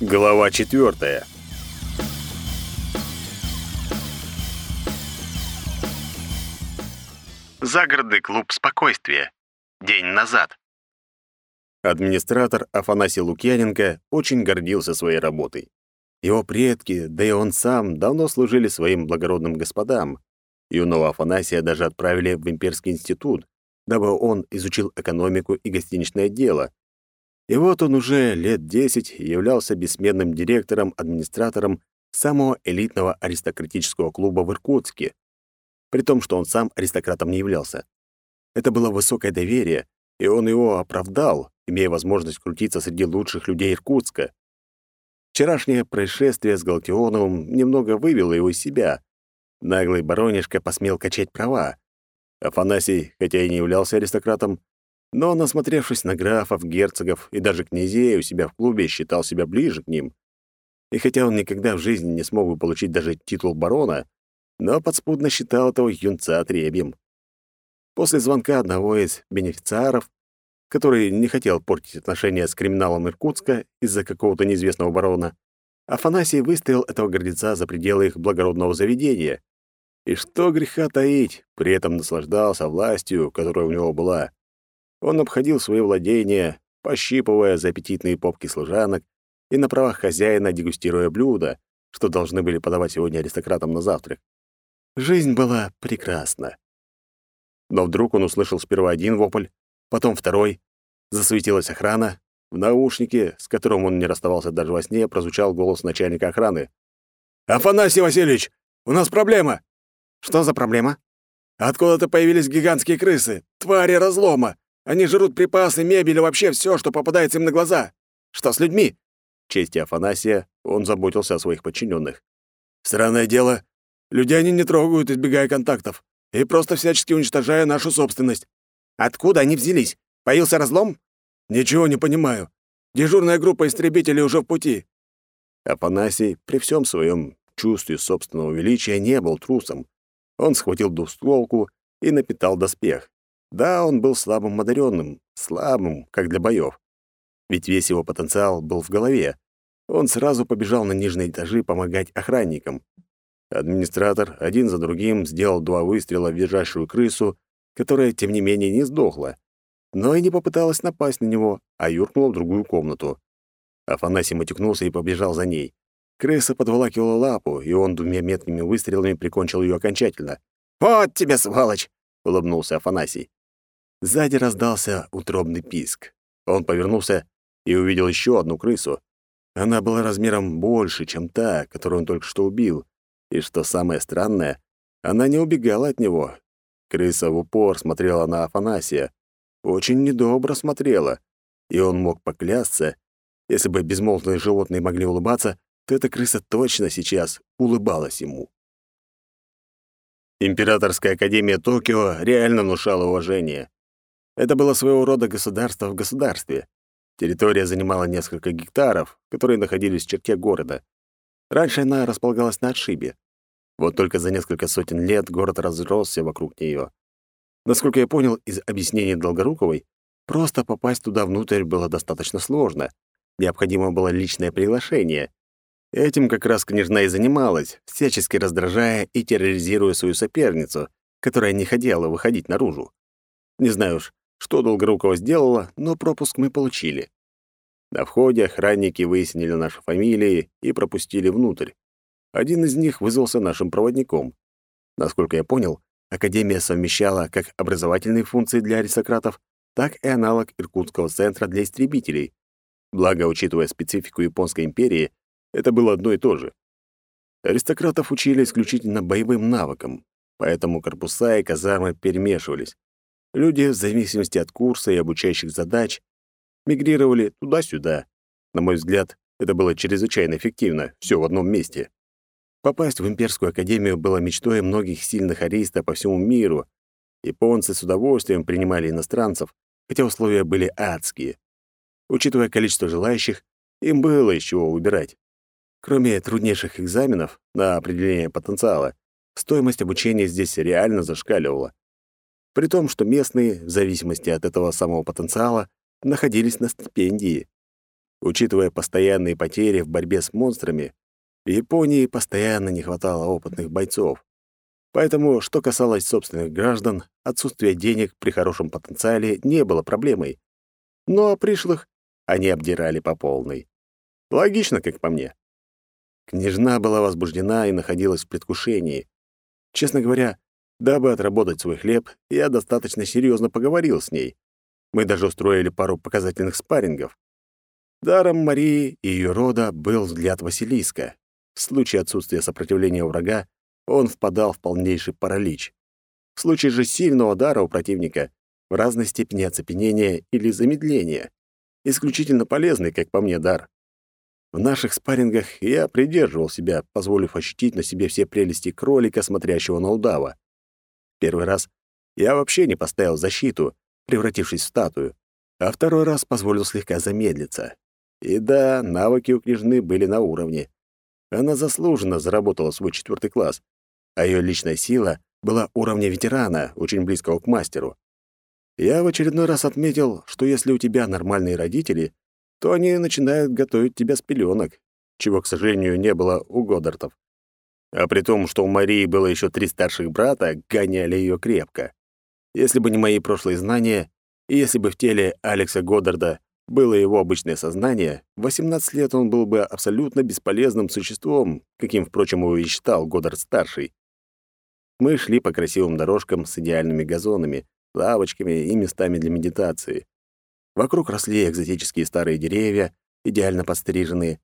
Глава четвертая. Загородный клуб спокойствия. День назад. Администратор Афанасий Лукьяненко очень гордился своей работой. Его предки, да и он сам, давно служили своим благородным господам. Юного Афанасия даже отправили в имперский институт, дабы он изучил экономику и гостиничное дело, и вот он уже лет десять являлся бессменным директором-администратором самого элитного аристократического клуба в Иркутске, при том, что он сам аристократом не являлся. Это было высокое доверие, и он его оправдал, имея возможность крутиться среди лучших людей Иркутска. Вчерашнее происшествие с Галтионовым немного вывело его из себя. Наглый баронишка посмел качать права. Афанасий, хотя и не являлся аристократом, но, насмотревшись на графов, герцогов и даже князей у себя в клубе, считал себя ближе к ним. И хотя он никогда в жизни не смог бы получить даже титул барона, но подспудно считал этого юнца отребьем. После звонка одного из бенефициаров, который не хотел портить отношения с криминалом Иркутска из-за какого-то неизвестного барона, Афанасий выставил этого гордеца за пределы их благородного заведения. И что греха таить, при этом наслаждался властью, которая у него была. Он обходил свои владения, пощипывая за аппетитные попки служанок и на правах хозяина дегустируя блюда, что должны были подавать сегодня аристократам на завтрак. Жизнь была прекрасна. Но вдруг он услышал сперва один вопль, потом второй. Засуетилась охрана. В наушнике, с которым он не расставался даже во сне, прозвучал голос начальника охраны. «Афанасий Васильевич, у нас проблема!» «Что за проблема?» «Откуда-то появились гигантские крысы, твари разлома. Они жрут припасы, мебель и вообще все, что попадается им на глаза. Что с людьми?» В честь Афанасия он заботился о своих подчиненных. «Странное дело. Людей они не трогают, избегая контактов, и просто всячески уничтожая нашу собственность. Откуда они взялись? Появился разлом?» «Ничего не понимаю. Дежурная группа истребителей уже в пути». Афанасий при всем своем чувстве собственного величия не был трусом. Он схватил двустволку и напитал доспех. Да, он был слабым одаренным, слабым, как для боев. Ведь весь его потенциал был в голове. Он сразу побежал на нижние этажи помогать охранникам. Администратор один за другим сделал два выстрела в визжащую крысу, которая, тем не менее, не сдохла, но и не попыталась напасть на него, а юркнула в другую комнату. Афанасий матюкнулся и побежал за ней. Крыса подволакивала лапу, и он двумя меткими выстрелами прикончил ее окончательно. «Вот тебе, сволочь!» — улыбнулся Афанасий. Сзади раздался утробный писк. Он повернулся и увидел еще одну крысу. Она была размером больше, чем та, которую он только что убил. И что самое странное, она не убегала от него. Крыса в упор смотрела на Афанасия. Очень недобро смотрела. И он мог поклясться, если бы безмолвные животные могли улыбаться, то эта крыса точно сейчас улыбалась ему. Императорская академия Токио реально внушала уважение. Это было своего рода государство в государстве. Территория занимала несколько гектаров, которые находились в черте города. Раньше она располагалась на отшибе. Вот только за несколько сотен лет город разросся вокруг нее. Насколько я понял из объяснений Долгоруковой, просто попасть туда внутрь было достаточно сложно. Необходимо было личное приглашение. Этим как раз княжна и занималась, всячески раздражая и терроризируя свою соперницу, которая не хотела выходить наружу. Не знаю уж, что Долгорукова сделала, но пропуск мы получили. На входе охранники выяснили наши фамилии и пропустили внутрь. Один из них вызвался нашим проводником. Насколько я понял, Академия совмещала как образовательные функции для аристократов, так и аналог Иркутского центра для истребителей. Благо, учитывая специфику Японской империи, это было одно и то же. Аристократов учили исключительно боевым навыкам, поэтому корпуса и казармы перемешивались. Люди, в зависимости от курса и обучающих задач, мигрировали туда-сюда. На мой взгляд, это было чрезвычайно эффективно, все в одном месте. Попасть в имперскую академию было мечтой многих сильных аристов по всему миру. Японцы с удовольствием принимали иностранцев, хотя условия были адские. Учитывая количество желающих, им было из чего выбирать. Кроме труднейших экзаменов на определение потенциала, стоимость обучения здесь реально зашкаливала при том, что местные, в зависимости от этого самого потенциала, находились на стипендии. Учитывая постоянные потери в борьбе с монстрами, Японии постоянно не хватало опытных бойцов. Поэтому, что касалось собственных граждан, отсутствие денег при хорошем потенциале не было проблемой. Но пришлых они обдирали по полной. Логично, как по мне. Княжна была возбуждена и находилась в предвкушении. Честно говоря, дабы отработать свой хлеб, я достаточно серьезно поговорил с ней. Мы даже устроили пару показательных спаррингов. Даром Марии и ее рода был взгляд Василиска. В случае отсутствия сопротивления врага он впадал в полнейший паралич. В случае же сильного удара у противника в разной степени оцепенения или замедления. Исключительно полезный, как по мне, дар. В наших спаррингах я придерживал себя, позволив ощутить на себе все прелести кролика, смотрящего на удава. Первый раз я вообще не поставил защиту, превратившись в статую, а второй раз позволил слегка замедлиться. И да, навыки у княжны были на уровне. Она заслуженно заработала свой четвертый класс, а ее личная сила была уровня ветерана, очень близкого к мастеру. Я в очередной раз отметил, что если у тебя нормальные родители, то они начинают готовить тебя с пеленок, чего, к сожалению, не было у Годдартов. А при том, что у Марии было еще три старших брата, гоняли ее крепко. Если бы не мои прошлые знания, и если бы в теле Алекса Годдарда было его обычное сознание, в 18 лет он был бы абсолютно бесполезным существом, каким, впрочем, его и считал Годдард-старший. Мы шли по красивым дорожкам с идеальными газонами, лавочками и местами для медитации. Вокруг росли экзотические старые деревья, идеально подстриженные.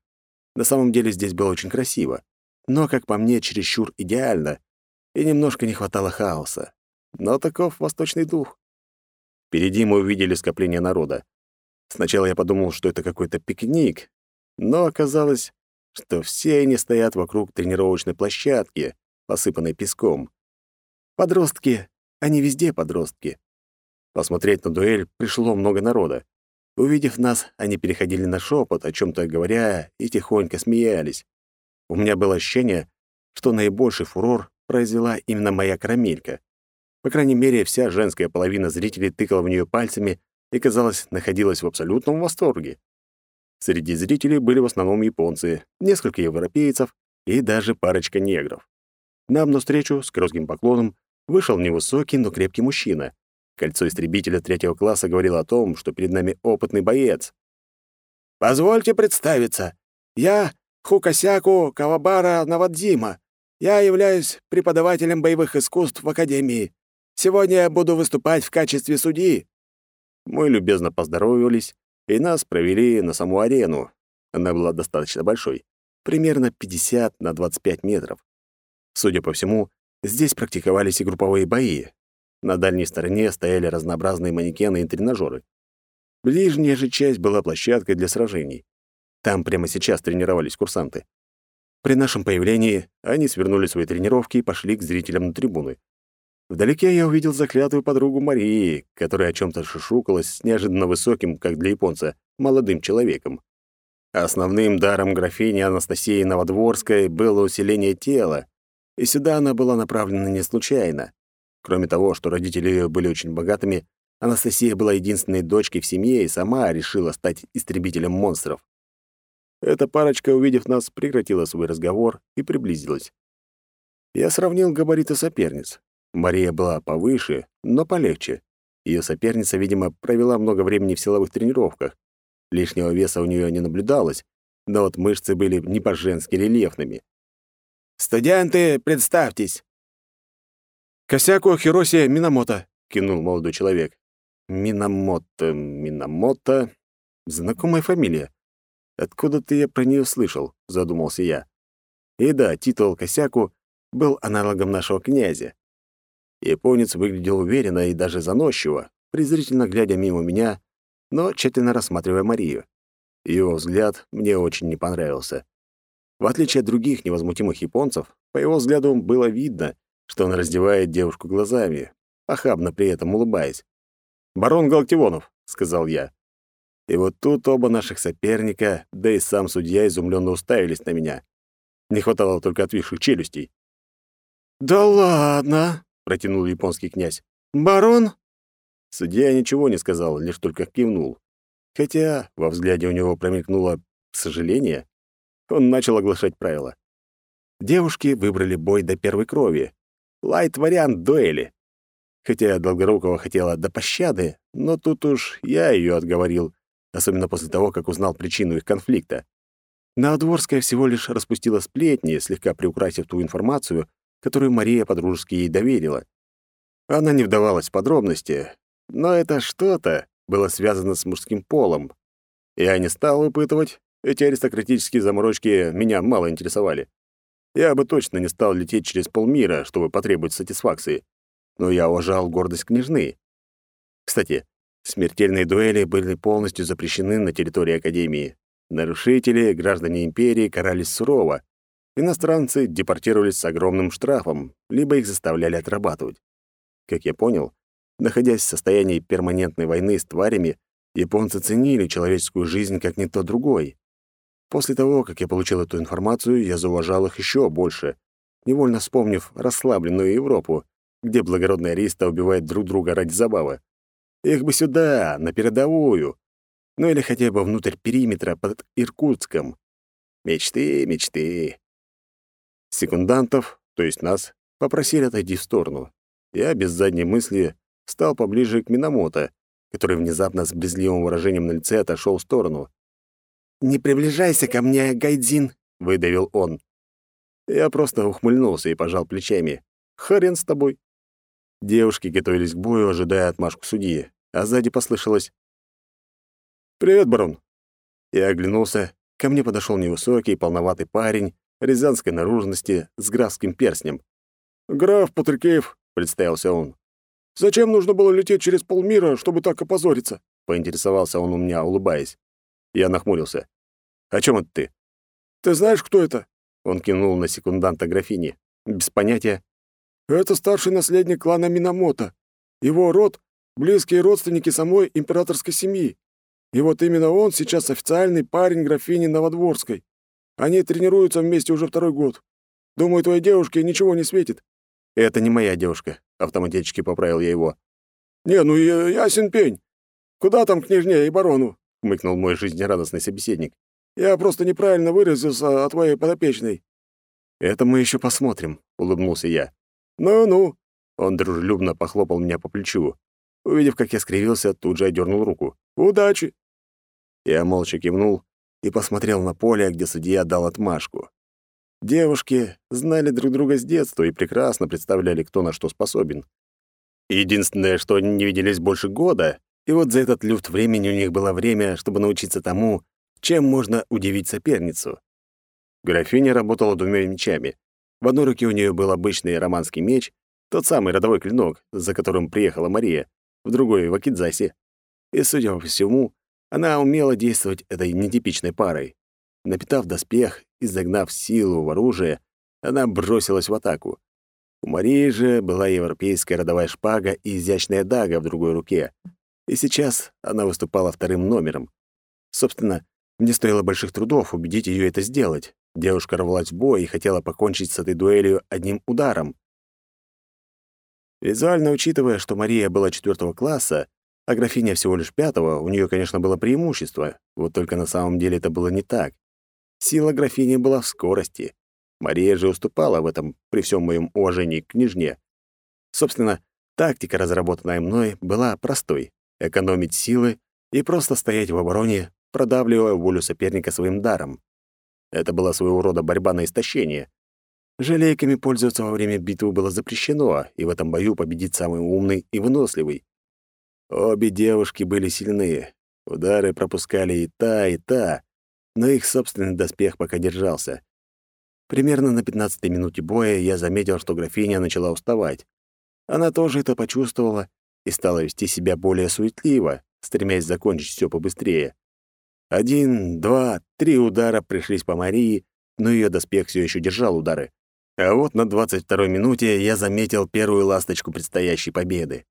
На самом деле здесь было очень красиво, но, как по мне, чересчур идеально, и немножко не хватало хаоса. Но таков восточный дух. Впереди мы увидели скопление народа. Сначала я подумал, что это какой-то пикник, но оказалось, что все они стоят вокруг тренировочной площадки, посыпанной песком. Подростки, они везде подростки. Посмотреть на дуэль пришло много народа. Увидев нас, они переходили на шепот, о чем то говоря, и тихонько смеялись. У меня было ощущение, что наибольший фурор произвела именно моя карамелька. По крайней мере, вся женская половина зрителей тыкала в нее пальцами и, казалось, находилась в абсолютном восторге. Среди зрителей были в основном японцы, несколько европейцев и даже парочка негров. Нам навстречу с кротким поклоном Вышел невысокий, но крепкий мужчина. Кольцо истребителя третьего класса говорило о том, что перед нами опытный боец. «Позвольте представиться. Я Хукасяку Кавабара Навадзима. Я являюсь преподавателем боевых искусств в Академии. Сегодня я буду выступать в качестве судьи». Мы любезно поздоровались, и нас провели на саму арену. Она была достаточно большой, примерно 50 на 25 метров. Судя по всему, Здесь практиковались и групповые бои. На дальней стороне стояли разнообразные манекены и тренажеры. Ближняя же часть была площадкой для сражений. Там прямо сейчас тренировались курсанты. При нашем появлении они свернули свои тренировки и пошли к зрителям на трибуны. Вдалеке я увидел заклятую подругу Марии, которая о чем то шушукалась с неожиданно высоким, как для японца, молодым человеком. Основным даром графини Анастасии Новодворской было усиление тела, и сюда она была направлена не случайно. Кроме того, что родители ее были очень богатыми, Анастасия была единственной дочкой в семье и сама решила стать истребителем монстров. Эта парочка, увидев нас, прекратила свой разговор и приблизилась. Я сравнил габариты соперниц. Мария была повыше, но полегче. Ее соперница, видимо, провела много времени в силовых тренировках. Лишнего веса у нее не наблюдалось, но вот мышцы были не по-женски рельефными. «Студенты, представьтесь!» «Косяку Хироси Минамото», — кинул молодой человек. «Минамото, Минамото... Знакомая фамилия. Откуда-то я про нее слышал», — задумался я. И да, титул Косяку был аналогом нашего князя. Японец выглядел уверенно и даже заносчиво, презрительно глядя мимо меня, но тщательно рассматривая Марию. Его взгляд мне очень не понравился. В отличие от других невозмутимых японцев, по его взгляду было видно, что он раздевает девушку глазами, похабно при этом улыбаясь. «Барон Галактионов», — сказал я. И вот тут оба наших соперника, да и сам судья изумленно уставились на меня. Не хватало только отвисших челюстей. «Да ладно!» — протянул японский князь. «Барон?» Судья ничего не сказал, лишь только кивнул. Хотя во взгляде у него промелькнуло сожаление. Он начал оглашать правила. Девушки выбрали бой до первой крови. Лайт-вариант дуэли. Хотя Долгорукова хотела до пощады, но тут уж я ее отговорил, особенно после того, как узнал причину их конфликта. Новодворская всего лишь распустила сплетни, слегка приукрасив ту информацию, которую Мария подружески ей доверила. Она не вдавалась в подробности, но это что-то было связано с мужским полом. Я не стал выпытывать, эти аристократические заморочки меня мало интересовали. Я бы точно не стал лететь через полмира, чтобы потребовать сатисфакции. Но я уважал гордость княжны. Кстати, смертельные дуэли были полностью запрещены на территории Академии. Нарушители, граждане империи, карались сурово. Иностранцы депортировались с огромным штрафом, либо их заставляли отрабатывать. Как я понял, находясь в состоянии перманентной войны с тварями, японцы ценили человеческую жизнь как никто другой. После того, как я получил эту информацию, я зауважал их еще больше, невольно вспомнив расслабленную Европу, где благородные ариста убивают друг друга ради забавы. Их бы сюда, на передовую. Ну или хотя бы внутрь периметра под Иркутском. Мечты, мечты. Секундантов, то есть нас, попросили отойти в сторону. Я без задней мысли стал поближе к Минамото, который внезапно с брезгливым выражением на лице отошел в сторону. «Не приближайся ко мне, Гайдзин», — выдавил он. Я просто ухмыльнулся и пожал плечами. «Хрен с тобой». Девушки готовились к бою, ожидая отмашку судьи, а сзади послышалось «Привет, барон». Я оглянулся. Ко мне подошел невысокий, полноватый парень, рязанской наружности, с графским перстнем. «Граф Патрикеев», — представился он. «Зачем нужно было лететь через полмира, чтобы так опозориться?» — поинтересовался он у меня, улыбаясь. Я нахмурился. «О чем это ты?» «Ты знаешь, кто это?» Он кинул на секунданта графини. «Без понятия». «Это старший наследник клана Минамото. Его род — близкие родственники самой императорской семьи. И вот именно он сейчас официальный парень графини Новодворской. Они тренируются вместе уже второй год. Думаю, твоей девушке ничего не светит». «Это не моя девушка», — автоматически поправил я его. «Не, ну ясен пень. Куда там княжне и барону? хмыкнул мой жизнерадостный собеседник. «Я просто неправильно выразился о твоей подопечной». «Это мы еще посмотрим», — улыбнулся я. «Ну-ну», — он дружелюбно похлопал меня по плечу. Увидев, как я скривился, тут же одернул руку. «Удачи!» Я молча кивнул и посмотрел на поле, где судья дал отмашку. Девушки знали друг друга с детства и прекрасно представляли, кто на что способен. Единственное, что они не виделись больше года, и вот за этот люфт времени у них было время, чтобы научиться тому, чем можно удивить соперницу. Графиня работала двумя мечами. В одной руке у нее был обычный романский меч, тот самый родовой клинок, за которым приехала Мария, в другой — в Акидзасе. И, судя по всему, она умела действовать этой нетипичной парой. Напитав доспех и загнав силу в оружие, она бросилась в атаку. У Марии же была европейская родовая шпага и изящная дага в другой руке, и сейчас она выступала вторым номером. Собственно, мне стоило больших трудов убедить ее это сделать. Девушка рвалась в бой и хотела покончить с этой дуэлью одним ударом. Визуально учитывая, что Мария была четвертого класса, а графиня всего лишь пятого, у нее, конечно, было преимущество. Вот только на самом деле это было не так. Сила графини была в скорости. Мария же уступала в этом при всем моем уважении к княжне. Собственно, тактика, разработанная мной, была простой экономить силы и просто стоять в обороне, продавливая волю соперника своим даром. Это была своего рода борьба на истощение. Жалейками пользоваться во время битвы было запрещено, и в этом бою победит самый умный и выносливый. Обе девушки были сильны. Удары пропускали и та, и та, но их собственный доспех пока держался. Примерно на пятнадцатой минуте боя я заметил, что графиня начала уставать. Она тоже это почувствовала и стала вести себя более суетливо, стремясь закончить все побыстрее. Один, два, три удара пришлись по Марии, но ее доспех все еще держал удары. А вот на 22-й минуте я заметил первую ласточку предстоящей победы.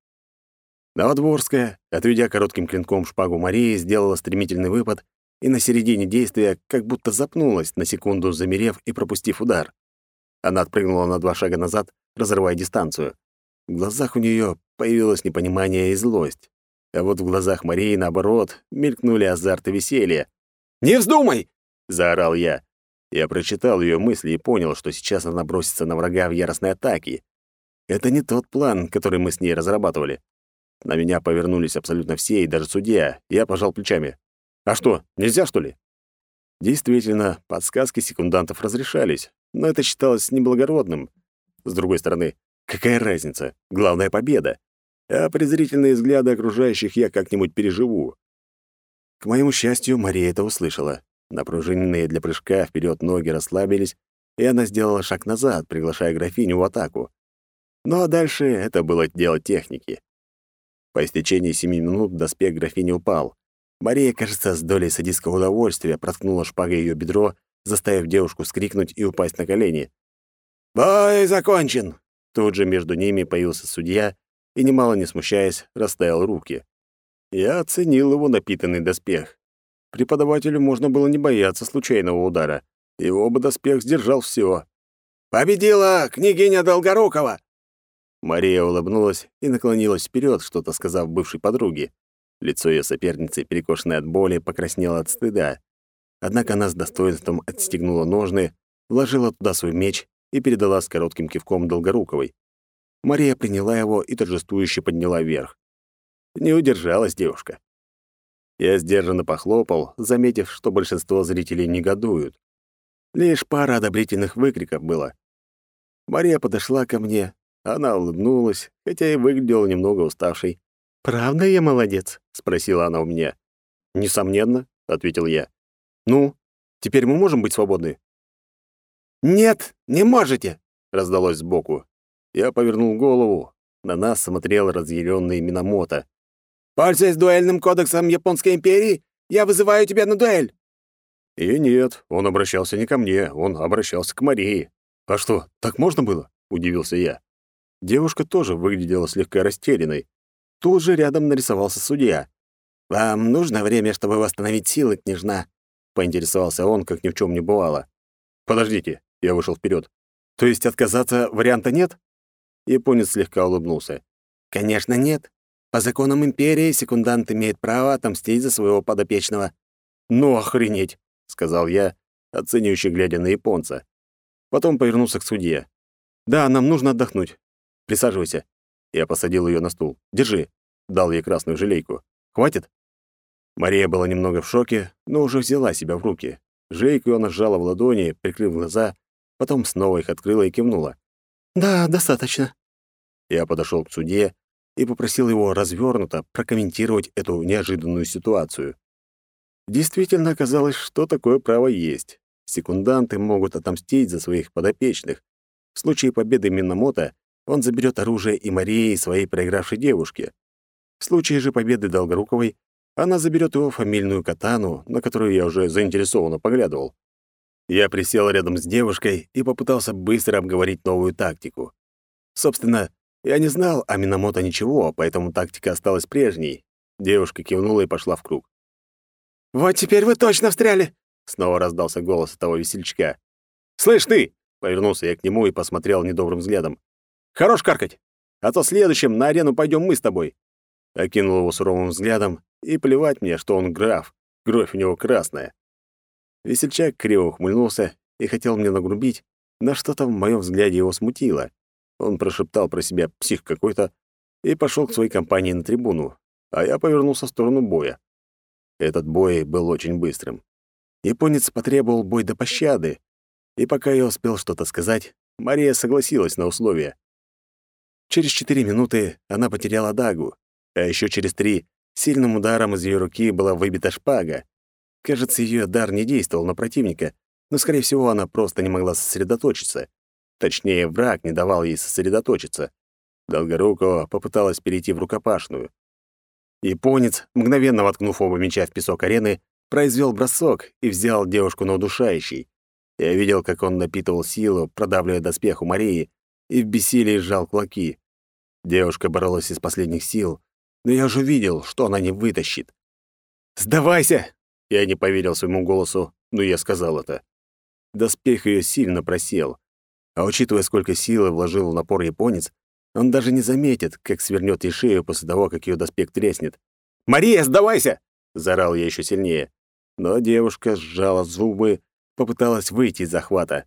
Новодворская, отведя коротким клинком шпагу Марии, сделала стремительный выпад и на середине действия как будто запнулась, на секунду замерев и пропустив удар. Она отпрыгнула на два шага назад, разрывая дистанцию. В глазах у нее появилось непонимание и злость. А вот в глазах Марии, наоборот, мелькнули азарт и веселье. «Не вздумай!» — заорал я. Я прочитал ее мысли и понял, что сейчас она бросится на врага в яростной атаке. Это не тот план, который мы с ней разрабатывали. На меня повернулись абсолютно все, и даже судья. Я пожал плечами. «А что, нельзя, что ли?» Действительно, подсказки секундантов разрешались, но это считалось неблагородным. С другой стороны, какая разница? Главная — победа. А презрительные взгляды окружающих я как-нибудь переживу. К моему счастью, Мария это услышала. Напружиненные для прыжка вперед ноги расслабились, и она сделала шаг назад, приглашая графиню в атаку. Ну а дальше это было дело техники. По истечении семи минут доспех графини упал. Мария, кажется, с долей садистского удовольствия проткнула шпагой ее бедро, заставив девушку скрикнуть и упасть на колени. «Бой закончен!» Тут же между ними появился судья и, немало не смущаясь, расставил руки. Я оценил его напитанный доспех. Преподавателю можно было не бояться случайного удара. Его бы доспех сдержал все. «Победила княгиня Долгорукова!» Мария улыбнулась и наклонилась вперед, что-то сказав бывшей подруге. Лицо ее соперницы, перекошенное от боли, покраснело от стыда. Однако она с достоинством отстегнула ножны, вложила туда свой меч и передала с коротким кивком Долгоруковой. Мария приняла его и торжествующе подняла вверх. Не удержалась девушка. Я сдержанно похлопал, заметив, что большинство зрителей негодуют. Лишь пара одобрительных выкриков было. Мария подошла ко мне, она улыбнулась, хотя и выглядела немного уставшей. «Правда я молодец?» — спросила она у меня. «Несомненно», — ответил я. «Ну, теперь мы можем быть свободны?» «Нет, не можете!» — раздалось сбоку. Я повернул голову. На нас смотрел разъяренный Минамото. Пользуясь дуэльным кодексом Японской империи, я вызываю тебя на дуэль!» И нет, он обращался не ко мне, он обращался к Марии. «А что, так можно было?» — удивился я. Девушка тоже выглядела слегка растерянной. Тут же рядом нарисовался судья. «Вам нужно время, чтобы восстановить силы, княжна?» — поинтересовался он, как ни в чем не бывало. «Подождите», — я вышел вперед. «То есть отказаться варианта нет?» Японец слегка улыбнулся. «Конечно, нет. По законам империи секундант имеет право отомстить за своего подопечного. Ну охренеть, сказал я, оценивающе глядя на японца. Потом повернулся к судье. Да, нам нужно отдохнуть. Присаживайся. Я посадил ее на стул. Держи. Дал ей красную желейку. Хватит? Мария была немного в шоке, но уже взяла себя в руки. Желейку она сжала в ладони, прикрыв глаза, потом снова их открыла и кивнула. «Да, достаточно». Я подошел к судье и попросил его развернуто прокомментировать эту неожиданную ситуацию. Действительно оказалось, что такое право есть. Секунданты могут отомстить за своих подопечных. В случае победы Минамото он заберет оружие и Марии, своей проигравшей девушке. В случае же победы Долгоруковой она заберет его фамильную катану, на которую я уже заинтересованно поглядывал. Я присел рядом с девушкой и попытался быстро обговорить новую тактику. Собственно, я не знал о Минамото ничего, поэтому тактика осталась прежней. Девушка кивнула и пошла в круг. «Вот теперь вы точно встряли!» Снова раздался голос того весельчака. «Слышь ты!» — повернулся я к нему и посмотрел недобрым взглядом. «Хорош каркать! А то следующим на арену пойдем мы с тобой!» Окинул его суровым взглядом, и плевать мне, что он граф, кровь у него красная. Весельчак криво ухмыльнулся и хотел мне нагрубить, но что-то в моем взгляде его смутило. Он прошептал про себя «псих какой-то» и пошел к своей компании на трибуну, а я повернулся в сторону боя. Этот бой был очень быстрым. Японец потребовал бой до пощады, и пока я успел что-то сказать, Мария согласилась на условия. Через четыре минуты она потеряла дагу, а еще через три сильным ударом из ее руки была выбита шпага. Кажется, ее дар не действовал на противника, но, скорее всего, она просто не могла сосредоточиться. Точнее, враг не давал ей сосредоточиться. Долгорукова попыталась перейти в рукопашную. Японец, мгновенно воткнув оба меча в песок арены, произвел бросок и взял девушку на удушающий. Я видел, как он напитывал силу, продавливая доспех у Марии, и в бессилии сжал кулаки. Девушка боролась из последних сил, но я уже видел, что она не вытащит. «Сдавайся!» Я не поверил своему голосу, но я сказал это. Доспех ее сильно просел. А учитывая, сколько силы вложил в напор японец, он даже не заметит, как свернет ей шею после того, как ее доспех треснет. «Мария, сдавайся!» — заорал я еще сильнее. Но девушка сжала зубы, попыталась выйти из захвата.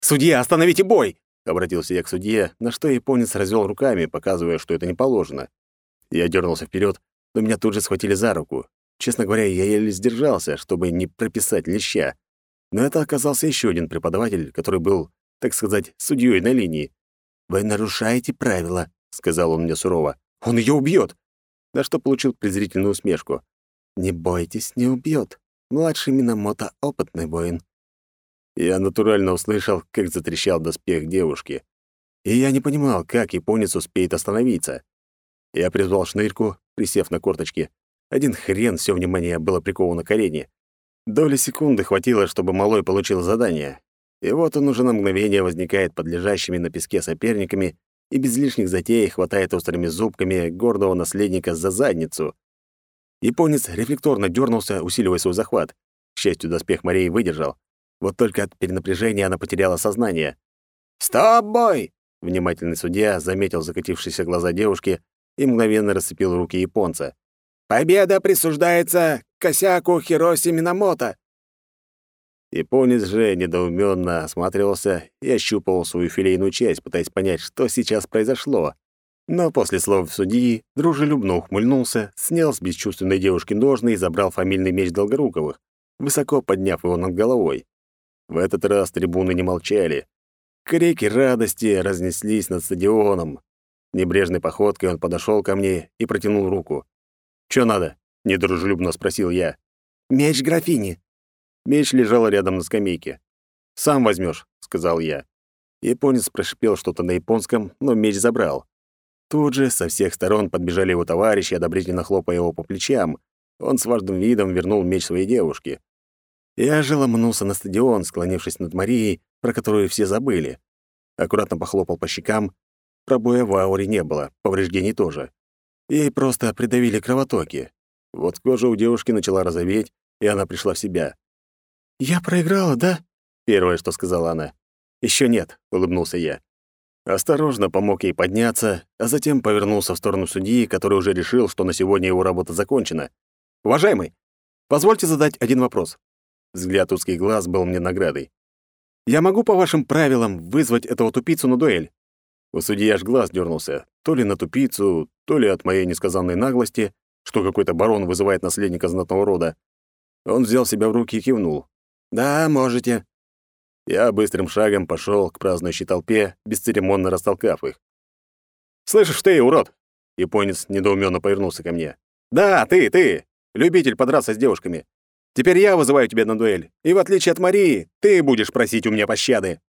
«Судья, остановите бой!» — обратился я к судье, на что японец развел руками, показывая, что это не положено. Я дернулся вперед, но меня тут же схватили за руку. Честно говоря, я еле сдержался, чтобы не прописать леща. Но это оказался еще один преподаватель, который был, так сказать, судьей на линии. «Вы нарушаете правила», — сказал он мне сурово. «Он ее убьет!» На что получил презрительную усмешку. «Не бойтесь, не убьет. Младший Минамото — опытный воин». Я натурально услышал, как затрещал доспех девушки. И я не понимал, как японец успеет остановиться. Я призвал шнырьку, присев на корточки. Один хрен все внимание было приковано к арене. Доли секунды хватило, чтобы малой получил задание. И вот он уже на мгновение возникает под лежащими на песке соперниками и без лишних затей хватает острыми зубками гордого наследника за задницу. Японец рефлекторно дернулся, усиливая свой захват. К счастью, доспех Марии выдержал. Вот только от перенапряжения она потеряла сознание. «Стоп, бой!» Внимательный судья заметил закатившиеся глаза девушки и мгновенно расцепил руки японца. «Победа присуждается Косяку Хироси Минамото!» Японец же недоуменно осматривался и ощупывал свою филейную часть, пытаясь понять, что сейчас произошло. Но после слов судьи дружелюбно ухмыльнулся, снял с бесчувственной девушки ножны и забрал фамильный меч Долгоруковых, высоко подняв его над головой. В этот раз трибуны не молчали. Крики радости разнеслись над стадионом. Небрежной походкой он подошел ко мне и протянул руку. «Чё надо?» — недружелюбно спросил я. «Меч графини». Меч лежал рядом на скамейке. «Сам возьмешь, сказал я. Японец прошипел что-то на японском, но меч забрал. Тут же со всех сторон подбежали его товарищи, одобрительно хлопая его по плечам. Он с важным видом вернул меч своей девушке. Я же ломанулся на стадион, склонившись над Марией, про которую все забыли. Аккуратно похлопал по щекам. Пробоя в ауре не было, повреждений тоже. Ей просто придавили кровотоки. Вот кожа у девушки начала розоветь, и она пришла в себя. «Я проиграла, да?» — первое, что сказала она. Еще нет», — улыбнулся я. Осторожно помог ей подняться, а затем повернулся в сторону судьи, который уже решил, что на сегодня его работа закончена. «Уважаемый, позвольте задать один вопрос». Взгляд узких глаз был мне наградой. «Я могу по вашим правилам вызвать этого тупицу на дуэль?» У судьи аж глаз дернулся, то ли на тупицу, то ли от моей несказанной наглости, что какой-то барон вызывает наследника знатного рода. Он взял себя в руки и кивнул. «Да, можете». Я быстрым шагом пошел к празднующей толпе, бесцеремонно растолкав их. «Слышишь ты, урод!» Японец недоуменно повернулся ко мне. «Да, ты, ты! Любитель подраться с девушками. Теперь я вызываю тебя на дуэль, и в отличие от Марии, ты будешь просить у меня пощады!»